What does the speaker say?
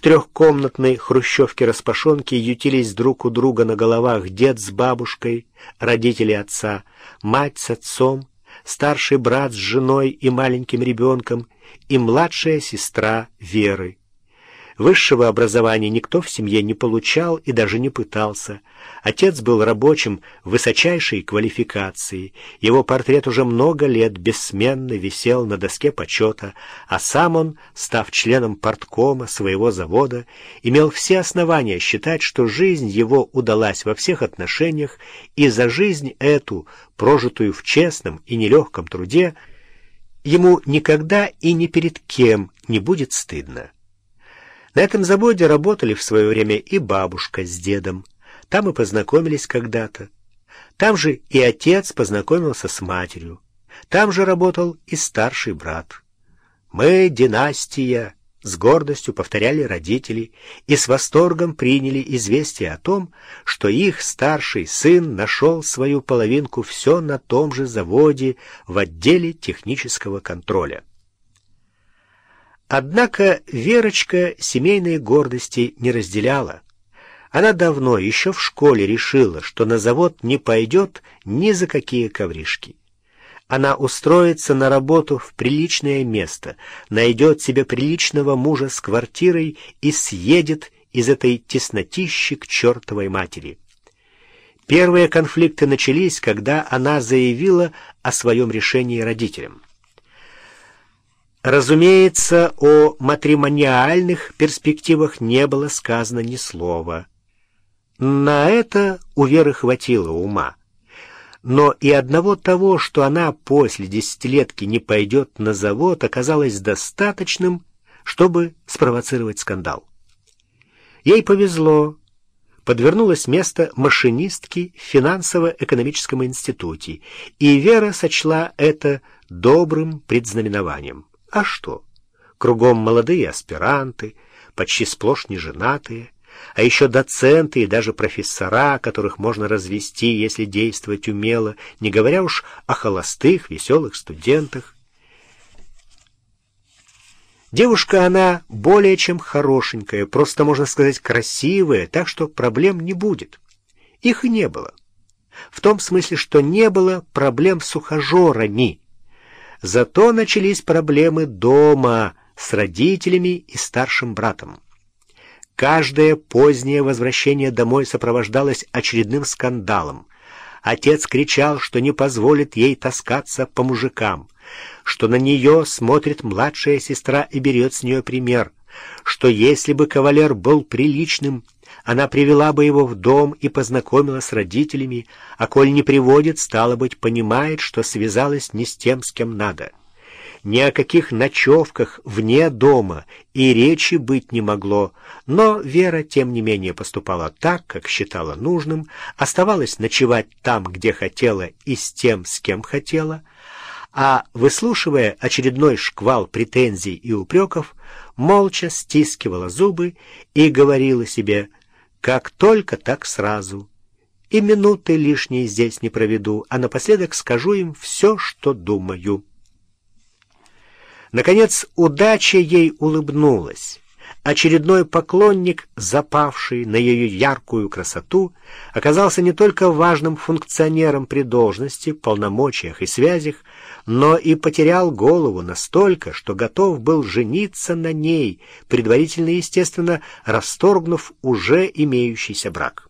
В трехкомнатной хрущевке-распашонке ютились друг у друга на головах дед с бабушкой, родители отца, мать с отцом, старший брат с женой и маленьким ребенком и младшая сестра Веры. Высшего образования никто в семье не получал и даже не пытался. Отец был рабочим высочайшей квалификации. Его портрет уже много лет бессменно висел на доске почета, а сам он, став членом порткома своего завода, имел все основания считать, что жизнь его удалась во всех отношениях, и за жизнь эту, прожитую в честном и нелегком труде, ему никогда и ни перед кем не будет стыдно. На этом заводе работали в свое время и бабушка с дедом. Там и познакомились когда-то. Там же и отец познакомился с матерью. Там же работал и старший брат. «Мы — династия», — с гордостью повторяли родители и с восторгом приняли известие о том, что их старший сын нашел свою половинку все на том же заводе в отделе технического контроля. Однако Верочка семейной гордости не разделяла. Она давно, еще в школе, решила, что на завод не пойдет ни за какие ковришки. Она устроится на работу в приличное место, найдет себе приличного мужа с квартирой и съедет из этой теснотищи к чертовой матери. Первые конфликты начались, когда она заявила о своем решении родителям. Разумеется, о матримониальных перспективах не было сказано ни слова. На это у Веры хватило ума. Но и одного того, что она после десятилетки не пойдет на завод, оказалось достаточным, чтобы спровоцировать скандал. Ей повезло. Подвернулось место машинистки в финансово-экономическом институте, и Вера сочла это добрым предзнаменованием. А что? Кругом молодые аспиранты, почти сплошь неженатые, а еще доценты и даже профессора, которых можно развести, если действовать умело, не говоря уж о холостых, веселых студентах. Девушка она более чем хорошенькая, просто, можно сказать, красивая, так что проблем не будет. Их и не было. В том смысле, что не было проблем с ухажерами, Зато начались проблемы дома с родителями и старшим братом. Каждое позднее возвращение домой сопровождалось очередным скандалом. Отец кричал, что не позволит ей таскаться по мужикам, что на нее смотрит младшая сестра и берет с нее пример, что если бы кавалер был приличным, она привела бы его в дом и познакомила с родителями, а коль не приводит, стало быть, понимает, что связалась не с тем, с кем надо. Ни о каких ночевках вне дома и речи быть не могло, но Вера, тем не менее, поступала так, как считала нужным, оставалась ночевать там, где хотела и с тем, с кем хотела, а, выслушивая очередной шквал претензий и упреков, молча стискивала зубы и говорила себе — как только, так сразу. И минуты лишней здесь не проведу, а напоследок скажу им все, что думаю. Наконец, удача ей улыбнулась. Очередной поклонник, запавший на ее яркую красоту, оказался не только важным функционером при должности, полномочиях и связях, но и потерял голову настолько, что готов был жениться на ней, предварительно, естественно, расторгнув уже имеющийся брак.